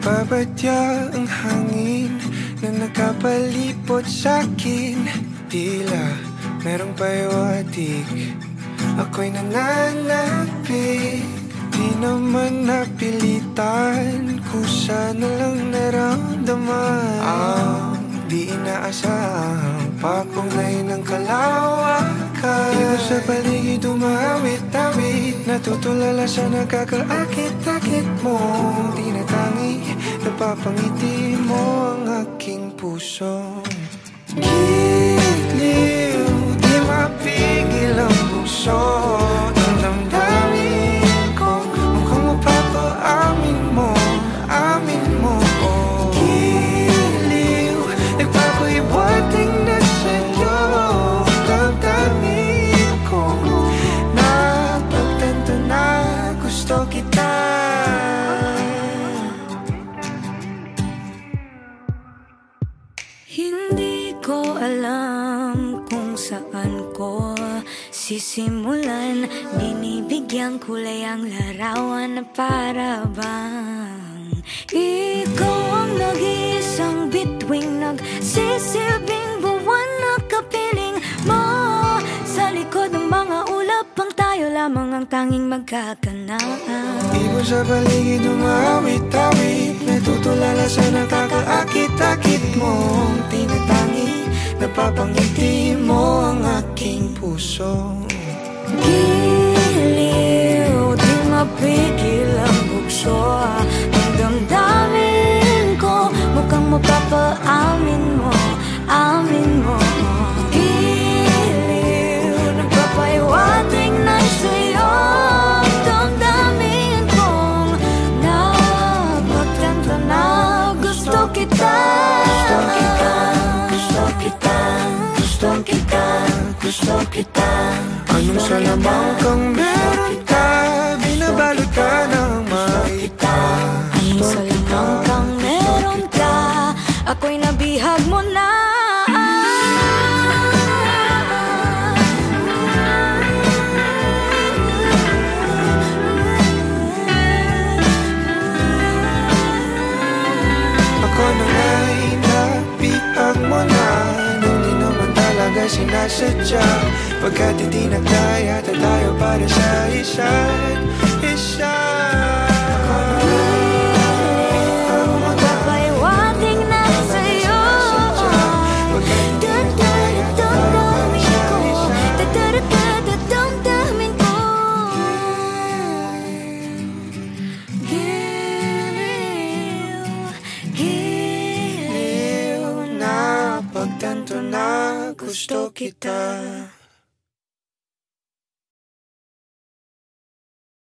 Nagbabadya ang hangin Na nakapalipot sa'kin Tila merong payawatig Ako'y nananapig Di naman napilitan Kusa na lang naramdaman. Ang di inaasahang Papunay ng kalawakan. Iba sa paligid umawit-awit Natutulala sa nakakaakit-akit mo. Tinatangi, napapangiti kita. Hindi ko alam kung saan ko sisimulan. Binibigyan kulay ang larawan para bang Ikaw ang nag-iisang tanging magkakanaan. Ibon sa paligid umawit-awit Natutulala sa nakakaakit-akit mo Tinatangi, napapangiti mo ang aking puso. Giliw, di mapigil gusto kita Anong salamang kang meron ka? Binabalot ka ng makita. Anong salamang kang meron ka? Ako'y nabihag mo na sinasadya Pagkat hindi nagdaya tayo para sa isa't giliw na pagtanto na gusto kita